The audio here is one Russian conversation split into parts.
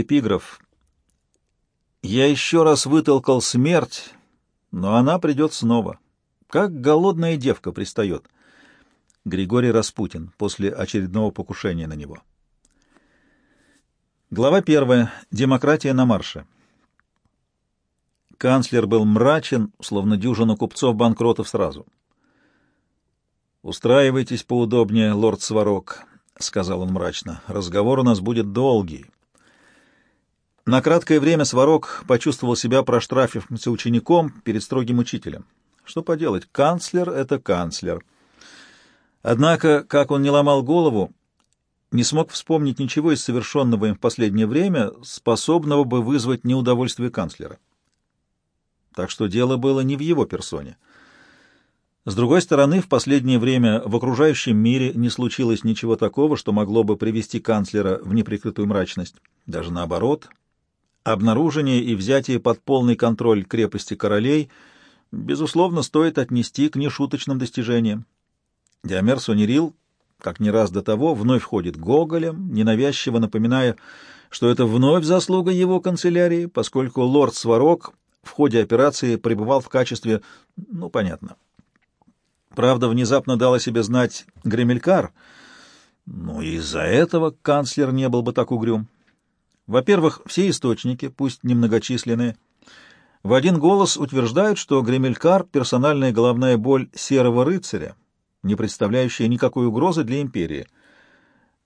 Эпиграф. «Я еще раз вытолкал смерть, но она придет снова. Как голодная девка пристает». Григорий Распутин после очередного покушения на него. Глава первая. Демократия на марше. Канцлер был мрачен, словно дюжина купцов-банкротов сразу. «Устраивайтесь поудобнее, лорд Сварог», — сказал он мрачно. «Разговор у нас будет долгий». На краткое время Сварог почувствовал себя проштрафившимся учеником перед строгим учителем. Что поделать, канцлер — это канцлер. Однако, как он не ломал голову, не смог вспомнить ничего из совершенного им в последнее время, способного бы вызвать неудовольствие канцлера. Так что дело было не в его персоне. С другой стороны, в последнее время в окружающем мире не случилось ничего такого, что могло бы привести канцлера в неприкрытую мрачность. Даже наоборот, обнаружение и взятие под полный контроль крепости королей, безусловно, стоит отнести к нешуточным достижениям. Диомер Сонерил, как не раз до того, вновь входит Гоголем, ненавязчиво напоминая, что это вновь заслуга его канцелярии, поскольку лорд Сварог в ходе операции пребывал в качестве, ну, понятно, Правда, внезапно дал о себе знать Гремелькар, но из-за этого канцлер не был бы так угрюм. Во-первых, все источники, пусть немногочисленные, в один голос утверждают, что Гремелькар — персональная головная боль серого рыцаря, не представляющая никакой угрозы для империи.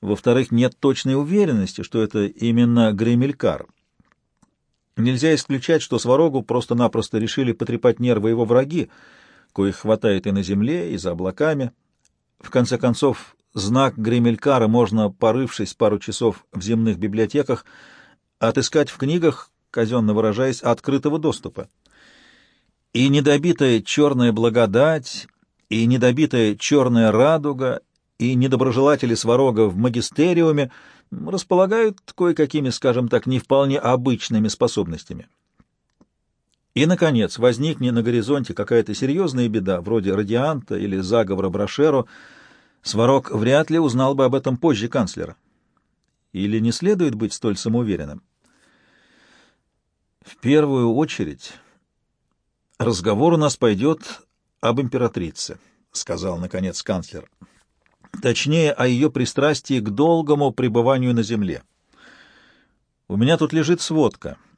Во-вторых, нет точной уверенности, что это именно Гремелькар. Нельзя исключать, что Сварогу просто-напросто решили потрепать нервы его враги, коих хватает и на земле, и за облаками. В конце концов, знак Гремелькара можно, порывшись пару часов в земных библиотеках, отыскать в книгах, казенно выражаясь, открытого доступа. И недобитая черная благодать, и недобитая черная радуга, и недоброжелатели сварога в магистериуме располагают кое-какими, скажем так, не вполне обычными способностями. И, наконец, возникнет на горизонте какая-то серьезная беда, вроде радианта или заговора Брошеро, Сварог вряд ли узнал бы об этом позже канцлера. Или не следует быть столь самоуверенным? В первую очередь разговор у нас пойдет об императрице, — сказал, наконец, канцлер. Точнее, о ее пристрастии к долгому пребыванию на земле. У меня тут лежит сводка —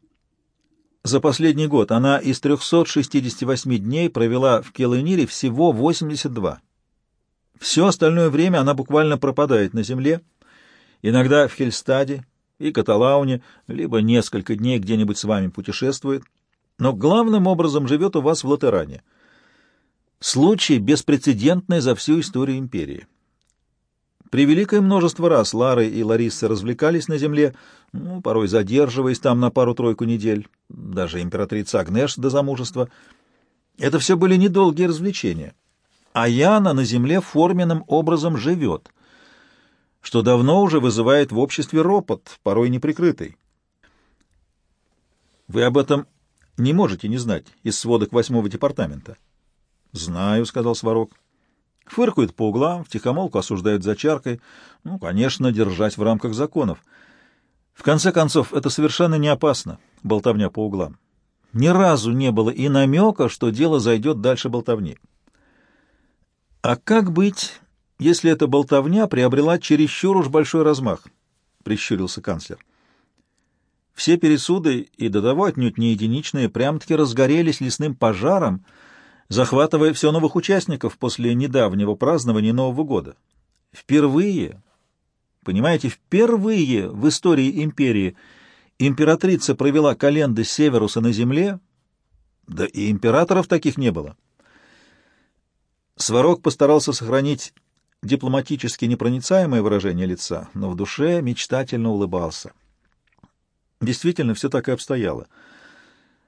за последний год она из 368 дней провела в Келэнире всего 82. Все остальное время она буквально пропадает на земле, иногда в Хельстаде и Каталауне, либо несколько дней где-нибудь с вами путешествует, но главным образом живет у вас в Латеране. Случай беспрецедентный за всю историю империи. Превеликое множество раз Лары и Ларисы развлекались на земле, ну, порой задерживаясь там на пару-тройку недель, даже императрица Агнеш до замужества. Это все были недолгие развлечения. А Яна на земле форменным образом живет, что давно уже вызывает в обществе ропот, порой неприкрытый. Вы об этом не можете не знать из сводок восьмого департамента. — Знаю, — сказал Сварог. Фыркают по углам, втихомолку осуждают за чаркой. Ну, конечно, держать в рамках законов. В конце концов, это совершенно не опасно, болтовня по углам. Ни разу не было и намека, что дело зайдет дальше болтовни. А как быть, если эта болтовня приобрела чересчур уж большой размах? — прищурился канцлер. Все пересуды, и до того отнюдь не единичные, прям-таки разгорелись лесным пожаром — захватывая все новых участников после недавнего празднования Нового года. Впервые, понимаете, впервые в истории империи императрица провела календы Северуса на земле, да и императоров таких не было. Сварог постарался сохранить дипломатически непроницаемое выражение лица, но в душе мечтательно улыбался. Действительно, все так и обстояло —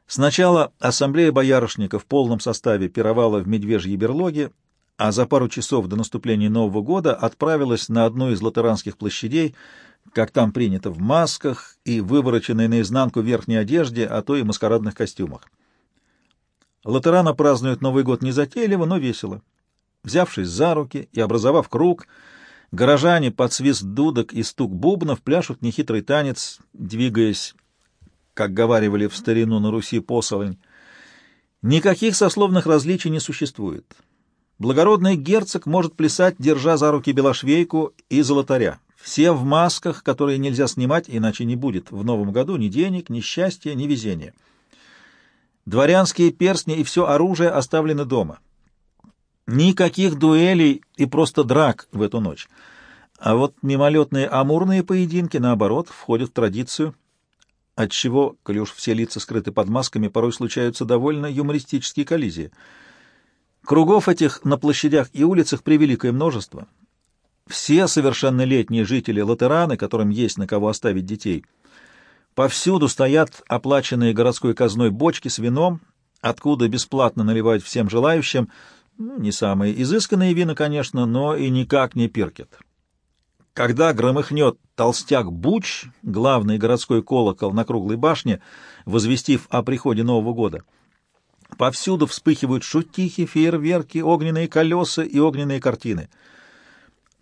Сначала ассамблея боярышников в полном составе пировала в Медвежьей берлоге, а за пару часов до наступления Нового года отправилась на одну из латеранских площадей, как там принято, в масках и вывороченной наизнанку верхней одежде, а то и маскарадных костюмах. Латерана празднуют Новый год незатейливо, но весело. Взявшись за руки и образовав круг, Горожане под свист дудок и стук бубнов пляшут нехитрый танец, двигаясь, как говаривали в старину на Руси посолонь. Никаких сословных различий не существует. Благородный герцог может плясать, держа за руки белошвейку и золотаря. Все в масках, которые нельзя снимать, иначе не будет в новом году ни денег, ни счастья, ни везения. Дворянские перстни и все оружие оставлены дома. Никаких дуэлей и просто драк в эту ночь. А вот мимолетные амурные поединки, наоборот, входят в традицию, отчего, коли уж все лица скрыты под масками, порой случаются довольно юмористические коллизии. Кругов этих на площадях и улицах превеликое множество. Все совершеннолетние жители Латераны, которым есть на кого оставить детей. Повсюду стоят оплаченные городской казной бочки с вином, откуда бесплатно наливают всем желающим, не самые изысканные вина, конечно, но и никак не пиркет. Когда громыхнет толстяк Буч, главный городской колокол на круглой башне, возвестив о приходе Нового года, повсюду вспыхивают шутихи, фейерверки, огненные колеса и огненные картины —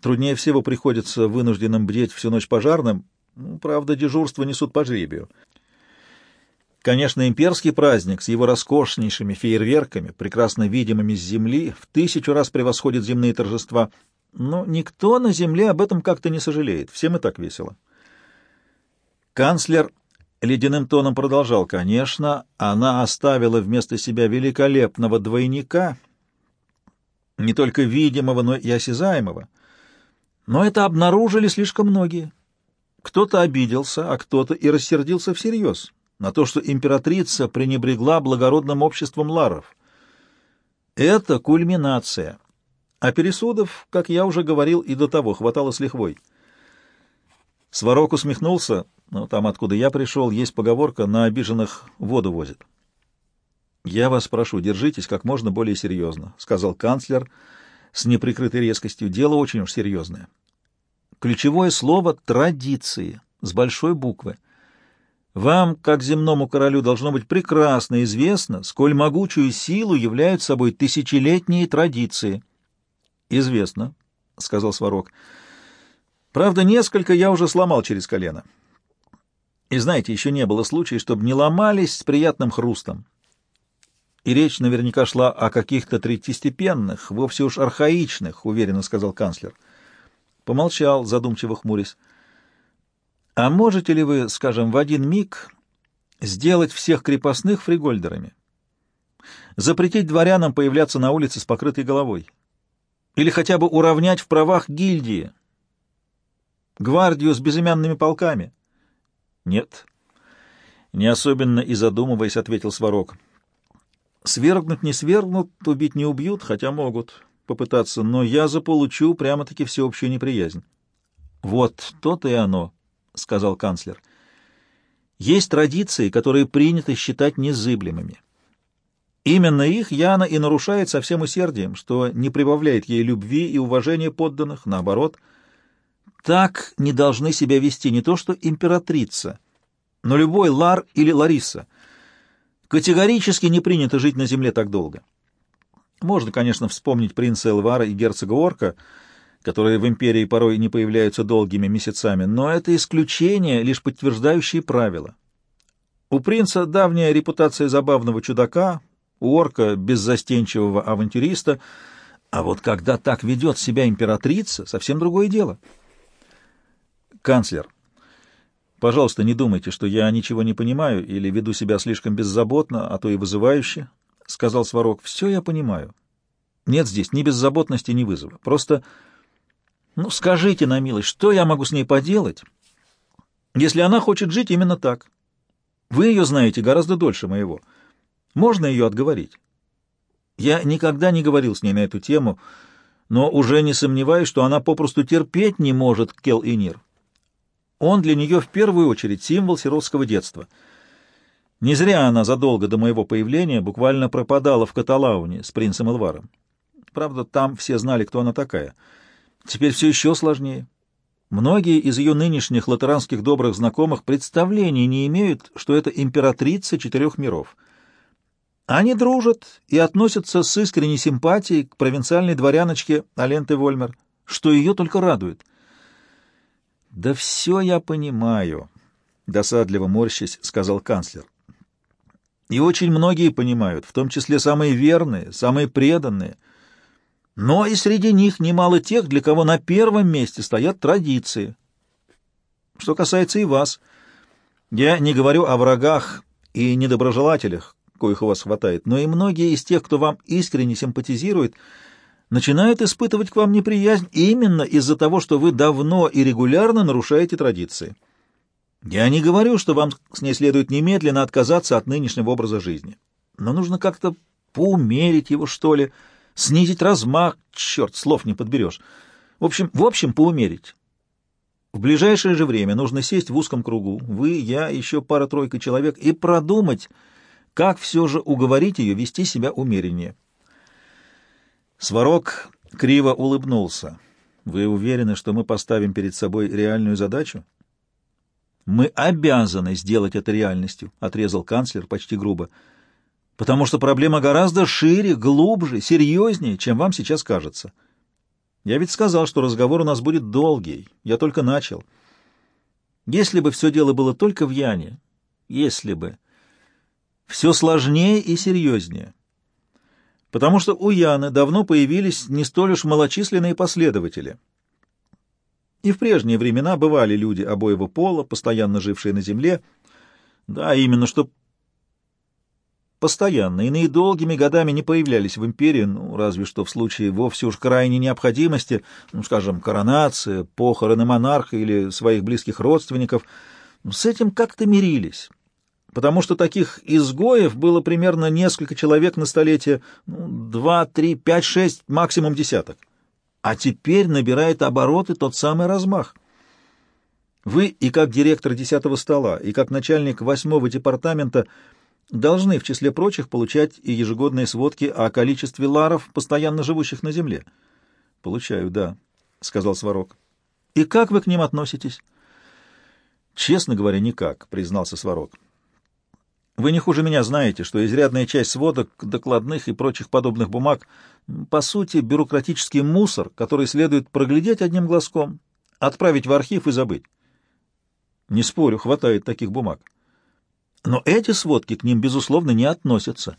Труднее всего приходится вынужденным бдеть всю ночь пожарным, ну, правда, дежурство несут по жребию. Конечно, имперский праздник с его роскошнейшими фейерверками, прекрасно видимыми с земли, в тысячу раз превосходит земные торжества, но никто на земле об этом как-то не сожалеет, всем и так весело. Канцлер ледяным тоном продолжал, конечно, она оставила вместо себя великолепного двойника, не только видимого, но и осязаемого — но это обнаружили слишком многие. Кто-то обиделся, а кто-то и рассердился всерьез на то, что императрица пренебрегла благородным обществом ларов. Это кульминация. А пересудов, как я уже говорил, и до того хватало с лихвой. Сварог усмехнулся, но там, откуда я пришел, есть поговорка «на обиженных воду возят». «Я вас прошу, держитесь как можно более серьезно», — сказал канцлер, — с неприкрытой резкостью. Дело очень уж серьезное. Ключевое слово «традиции» с большой буквы. Вам, как земному королю, должно быть прекрасно известно, сколь могучую силу являют собой тысячелетние традиции. — Известно, — сказал Сварог. — Правда, несколько я уже сломал через колено. И знаете, еще не было случая, чтобы не ломались с приятным хрустом. И речь наверняка шла о каких-то третьестепенных, вовсе уж архаичных, — уверенно сказал канцлер. Помолчал, задумчиво хмурясь. — А можете ли вы, скажем, в один миг сделать всех крепостных фригольдерами? Запретить дворянам появляться на улице с покрытой головой? Или хотя бы уравнять в правах гильдии? Гвардию с безымянными полками? — Нет. Не особенно и задумываясь, ответил Сварог. — Свергнуть не свергнут, убить не убьют, хотя могут попытаться, но я заполучу прямо-таки всеобщую неприязнь. — Вот то-то и оно, — сказал канцлер. — Есть традиции, которые принято считать незыблемыми. Именно их Яна и нарушает со всем усердием, что не прибавляет ей любви и уважения подданных, наоборот. Так не должны себя вести не то что императрица, но любой Лар или Лариса — Категорически не принято жить на земле так долго. Можно, конечно, вспомнить принца Элвара и герцога Орка, которые в империи порой не появляются долгими месяцами, но это исключение, лишь подтверждающие правила. У принца давняя репутация забавного чудака, у орка — беззастенчивого авантюриста, а вот когда так ведет себя императрица, совсем другое дело. Канцлер, Пожалуйста, не думайте, что я ничего не понимаю или веду себя слишком беззаботно, а то и вызывающе, — сказал Сварог. — Все я понимаю. Нет здесь ни беззаботности, ни вызова. Просто, ну, скажите на милость, что я могу с ней поделать, если она хочет жить именно так? Вы ее знаете гораздо дольше моего. Можно ее отговорить? Я никогда не говорил с ней на эту тему, но уже не сомневаюсь, что она попросту терпеть не может Кел и Нир. Он для нее в первую очередь символ сиротского детства. Не зря она задолго до моего появления буквально пропадала в Каталауне с принцем Элваром. Правда, там все знали, кто она такая. Теперь все еще сложнее. Многие из ее нынешних латеранских добрых знакомых представления не имеют, что это императрица четырех миров. Они дружат и относятся с искренней симпатией к провинциальной дворяночке Аленте Вольмер, что ее только радует — Да все я понимаю, досадливо морщись, сказал канцлер. И очень многие понимают, в том числе самые верные, самые преданные. Но и среди них немало тех, для кого на первом месте стоят традиции. Что касается и вас, я не говорю о врагах и недоброжелателях, коих у вас хватает, но и многие из тех, кто вам искренне симпатизирует, начинают испытывать к вам неприязнь именно из-за того, что вы давно и регулярно нарушаете традиции. Я не говорю, что вам с ней следует немедленно отказаться от нынешнего образа жизни. Но нужно как-то поумерить его, что ли, снизить размах, черт, слов не подберешь. В общем, в общем, поумерить. В ближайшее же время нужно сесть в узком кругу, вы, я, еще пара-тройка человек, и продумать, как все же уговорить ее вести себя умереннее. Сварог криво улыбнулся. «Вы уверены, что мы поставим перед собой реальную задачу?» «Мы обязаны сделать это реальностью», — отрезал канцлер почти грубо, «потому что проблема гораздо шире, глубже, серьезнее, чем вам сейчас кажется. Я ведь сказал, что разговор у нас будет долгий, я только начал. Если бы все дело было только в Яне, если бы, все сложнее и серьезнее» потому что у Яны давно появились не столь уж малочисленные последователи — и в прежние времена бывали люди обоего пола, постоянно жившие на земле. Да, именно что постоянно, иные долгими годами не появлялись в империи, ну, разве что в случае вовсе уж крайней необходимости, ну, скажем, коронация, похороны монарха или своих близких родственников. С этим как-то мирились, потому что таких изгоев было примерно несколько человек на столетие, ну, два, три, пять, шесть, максимум десяток а теперь набирает обороты тот самый размах. Вы и как директор десятого стола, и как начальник восьмого департамента должны, в числе прочих, получать и ежегодные сводки о количестве ларов, постоянно живущих на земле. — Получаю, да, — сказал Сварог. — И как вы к ним относитесь? — Честно говоря, никак, — признался Сварог. Вы не хуже меня знаете, что изрядная часть сводок, докладных и прочих подобных бумаг по сути бюрократический мусор, который следует проглядеть одним глазком, отправить в архив и забыть. Не спорю, хватает таких бумаг. Но эти сводки к ним, безусловно, не относятся.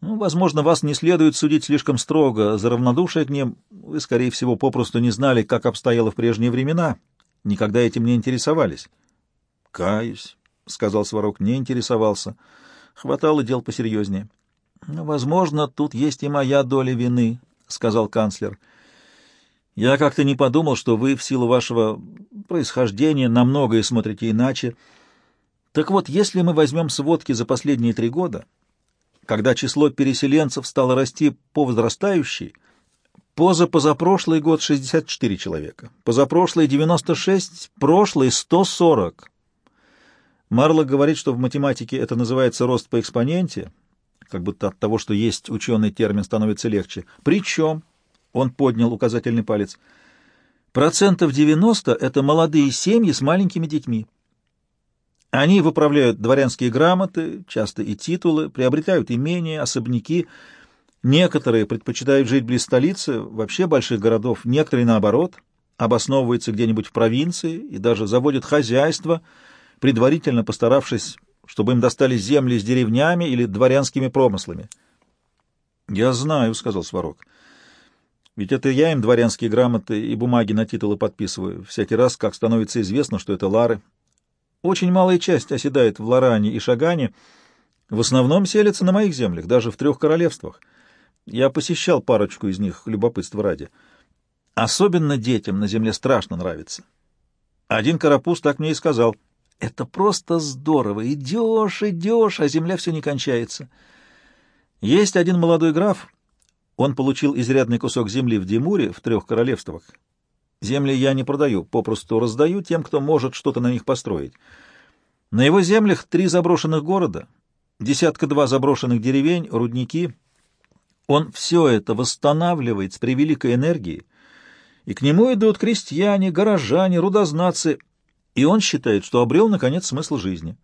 Ну, возможно, вас не следует судить слишком строго за равнодушие к ним. Вы, скорее всего, попросту не знали, как обстояло в прежние времена, никогда этим не интересовались. — Каюсь, — сказал Сварог, — не интересовался. Хватало дел посерьезнее. — Возможно, тут есть и моя доля вины, — сказал канцлер. — Я как-то не подумал, что вы в силу вашего происхождения на многое смотрите иначе. Так вот, если мы возьмем сводки за последние три года, когда число переселенцев стало расти по возрастающей, позапозапрошлый год 64 человека, позапрошлый 96, прошлый 140. Марло говорит, что в математике это называется рост по экспоненте, как будто от того, что есть ученый термин, становится легче. Причем, он поднял указательный палец, процентов 90 — это молодые семьи с маленькими детьми. Они выправляют дворянские грамоты, часто и титулы, приобретают имения, особняки. Некоторые предпочитают жить близ столицы, вообще больших городов, некоторые, наоборот, обосновываются где-нибудь в провинции и даже заводят хозяйство — предварительно постаравшись, чтобы им достались земли с деревнями или дворянскими промыслами. — Я знаю, — сказал Сварог. — Ведь это я им дворянские грамоты и бумаги на титулы подписываю, всякий раз, как становится известно, что это лары. Очень малая часть оседает в Лоране и Шагане, в основном селятся на моих землях, даже в трех королевствах. Я посещал парочку из них, любопытство ради. Особенно детям на земле страшно нравится. Один карапуз так мне и сказал — это просто здорово. Идешь, идешь, а земля все не кончается. Есть один молодой граф. Он получил изрядный кусок земли в Димуре, в трех королевствах. Земли я не продаю, попросту раздаю тем, кто может что-то на них построить. На его землях три заброшенных города, десятка-два заброшенных деревень, рудники. Он все это восстанавливает с превеликой энергией, и к нему идут крестьяне, горожане, рудознатцы — и он считает, что обрел, наконец, смысл жизни.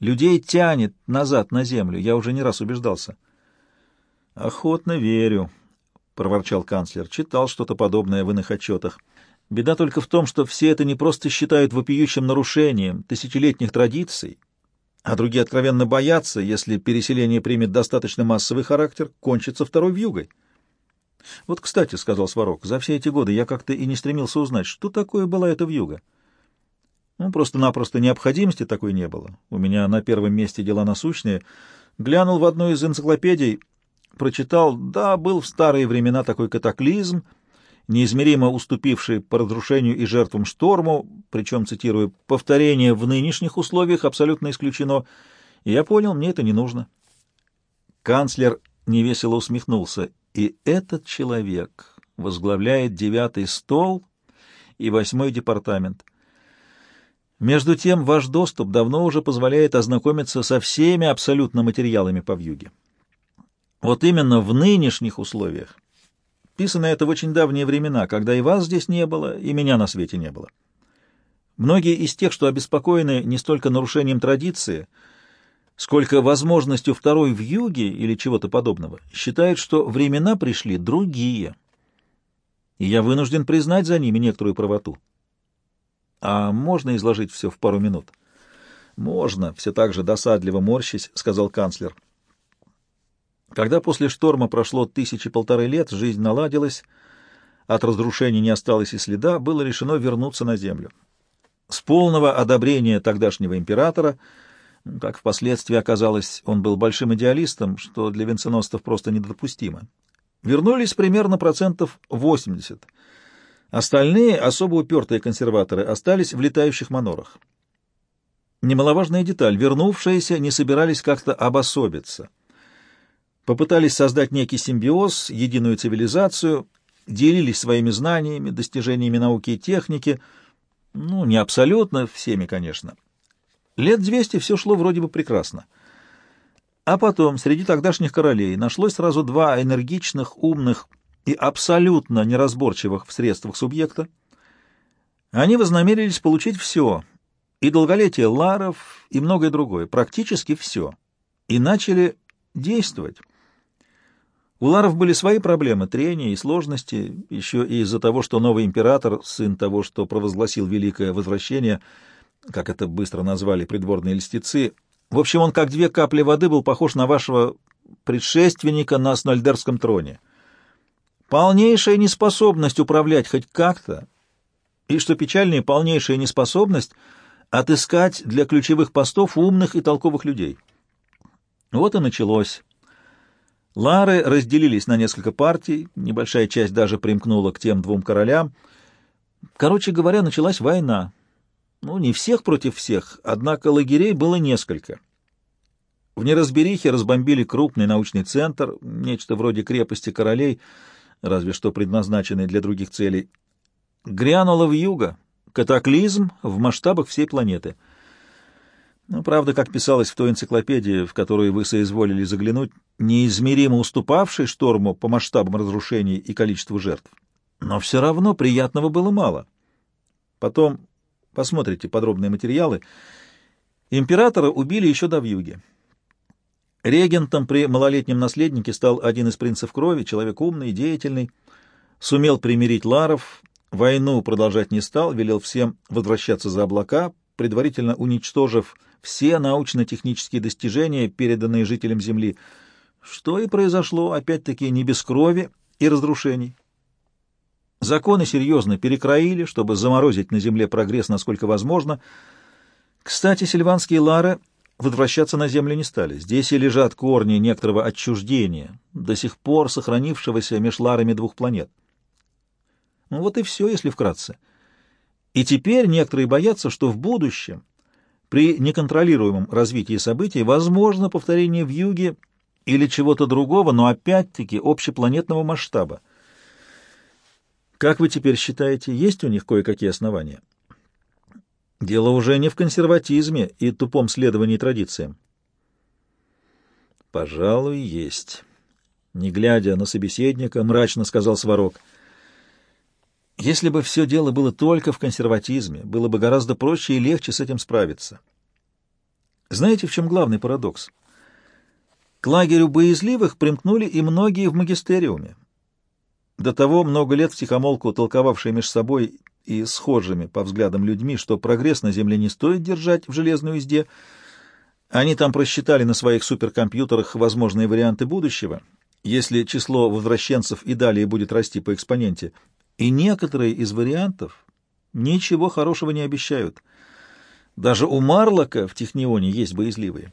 Людей тянет назад на землю, я уже не раз убеждался. «Охотно верю», — проворчал канцлер. «Читал что-то подобное в иных отчетах. Беда только в том, что все это не просто считают вопиющим нарушением тысячелетних традиций, а другие откровенно боятся, если переселение примет достаточно массовый характер, кончится второй вьюгой. Вот, кстати, — сказал Сварог, — за все эти годы я как-то и не стремился узнать, что такое была эта вьюга. Ну, просто-напросто необходимости такой не было. У меня на первом месте дела насущные. Глянул в одну из энциклопедий, прочитал, да, был в старые времена такой катаклизм, неизмеримо уступивший по разрушению и жертвам шторму, причем, цитирую, «повторение в нынешних условиях абсолютно исключено», и я понял, мне это не нужно. Канцлер невесело усмехнулся, и этот человек возглавляет девятый стол и восьмой департамент. Между тем, ваш доступ давно уже позволяет ознакомиться со всеми абсолютно материалами по вьюге. Вот именно в нынешних условиях. Писано это в очень давние времена, когда и вас здесь не было, и меня на свете не было. Многие из тех, что обеспокоены не столько нарушением традиции, сколько возможностью второй вьюги или чего-то подобного, считают, что времена пришли другие. И я вынужден признать за ними некоторую правоту. А можно изложить все в пару минут? Можно, все так же досадливо морщись, сказал канцлер. Когда после шторма прошло тысячи полторы лет, жизнь наладилась, от разрушений не осталось и следа, было решено вернуться на землю. С полного одобрения тогдашнего императора, как впоследствии оказалось, он был большим идеалистом, что для венценосцев просто недопустимо. Вернулись примерно процентов 80. Остальные, особо упертые консерваторы, остались в летающих манорах. Немаловажная деталь. Вернувшиеся не собирались как-то обособиться. Попытались создать некий симбиоз, единую цивилизацию, делились своими знаниями, достижениями науки и техники. Ну, не абсолютно всеми, конечно. Лет двести все шло вроде бы прекрасно. А потом среди тогдашних королей нашлось сразу два энергичных, умных, и абсолютно неразборчивых в средствах субъекта, они вознамерились получить все, и долголетие ларов, и многое другое, практически все, и начали действовать. У ларов были свои проблемы, трения и сложности, еще и из-за того, что новый император, сын того, что провозгласил Великое Возвращение, как это быстро назвали придворные льстецы, в общем, он как две капли воды был похож на вашего предшественника на Снольдерском троне — полнейшая неспособность управлять хоть как-то, и, что печальнее, полнейшая неспособность отыскать для ключевых постов умных и толковых людей. Вот и началось. Лары разделились на несколько партий, небольшая часть даже примкнула к тем двум королям. Короче говоря, началась война. Ну, не всех против всех, однако лагерей было несколько. В неразберихе разбомбили крупный научный центр, нечто вроде крепости королей — разве что предназначенный для других целей, грянула в юго, катаклизм в масштабах всей планеты. Но, правда, как писалось в той энциклопедии, в которую вы соизволили заглянуть, неизмеримо уступавший шторму по масштабам разрушений и количеству жертв. Но все равно приятного было мало. Потом посмотрите подробные материалы. Императора убили еще до вьюги. Регентом при малолетнем наследнике стал один из принцев крови, человек умный, деятельный, сумел примирить ларов, войну продолжать не стал, велел всем возвращаться за облака, предварительно уничтожив все научно-технические достижения, переданные жителям Земли, что и произошло, опять-таки, не без крови и разрушений. Законы серьезно перекроили, чтобы заморозить на Земле прогресс насколько возможно. Кстати, сильванские лары возвращаться на землю не стали. Здесь и лежат корни некоторого отчуждения, до сих пор сохранившегося меж ларами двух планет. Ну вот и все, если вкратце. И теперь некоторые боятся, что в будущем, при неконтролируемом развитии событий, возможно повторение в юге или чего-то другого, но опять-таки общепланетного масштаба. Как вы теперь считаете, есть у них кое-какие основания? Дело уже не в консерватизме и тупом следовании традициям. «Пожалуй, есть». Не глядя на собеседника, мрачно сказал Сварог. «Если бы все дело было только в консерватизме, было бы гораздо проще и легче с этим справиться. Знаете, в чем главный парадокс? К лагерю боязливых примкнули и многие в магистериуме. До того много лет втихомолку толковавшие между собой и схожими по взглядам людьми, что прогресс на Земле не стоит держать в железной узде. Они там просчитали на своих суперкомпьютерах возможные варианты будущего, если число возвращенцев и далее будет расти по экспоненте. И некоторые из вариантов ничего хорошего не обещают. Даже у Марлока в Технионе есть боязливые.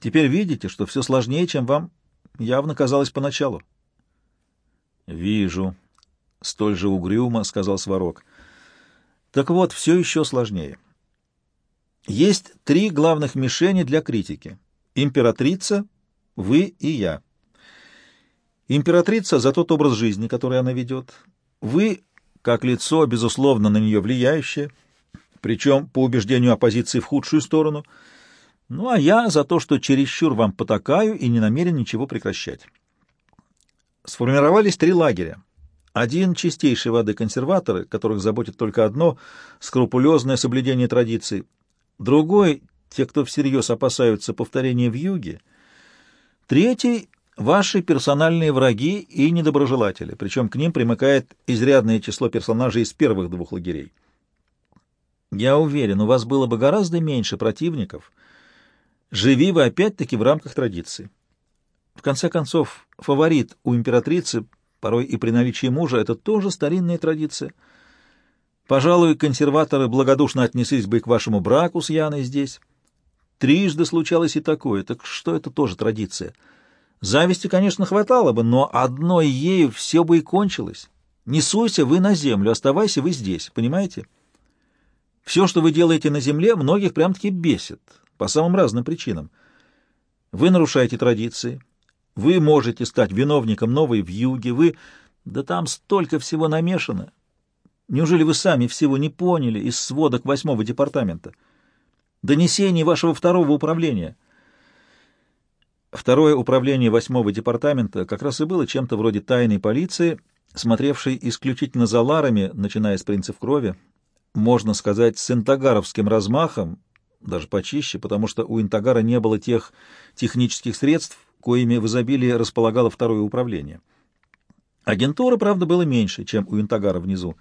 Теперь видите, что все сложнее, чем вам явно казалось поначалу. «Вижу», — столь же угрюмо сказал Сварог. «Так вот, все еще сложнее. Есть три главных мишени для критики. Императрица, вы и я. Императрица за тот образ жизни, который она ведет. Вы, как лицо, безусловно, на нее влияющее, причем, по убеждению оппозиции, в худшую сторону. Ну, а я за то, что чересчур вам потакаю и не намерен ничего прекращать. Сформировались три лагеря. Один — чистейшей воды консерваторы, которых заботит только одно — скрупулезное соблюдение традиций. Другой — те, кто всерьез опасаются повторения в юге. Третий — ваши персональные враги и недоброжелатели, причем к ним примыкает изрядное число персонажей из первых двух лагерей. Я уверен, у вас было бы гораздо меньше противников. Живи вы опять-таки в рамках традиции. В конце концов, фаворит у императрицы, порой и при наличии мужа, это тоже старинная традиция. Пожалуй, консерваторы благодушно отнеслись бы к вашему браку с Яной здесь. Трижды случалось и такое, так что это тоже традиция. Зависти, конечно, хватало бы, но одной ею все бы и кончилось. Не суйся вы на землю, оставайся вы здесь, понимаете? Все, что вы делаете на земле, многих прям-таки бесит, по самым разным причинам. Вы нарушаете традиции, вы можете стать виновником новой вьюги, вы... Да там столько всего намешано. Неужели вы сами всего не поняли из сводок восьмого департамента? Донесений вашего второго управления. Второе управление восьмого департамента как раз и было чем-то вроде тайной полиции, смотревшей исключительно за ларами, начиная с принцев крови, можно сказать, с интагаровским размахом, даже почище, потому что у Интагара не было тех технических средств, коими в изобилии располагало второе управление. Агентуры, правда, было меньше, чем у Интагара внизу.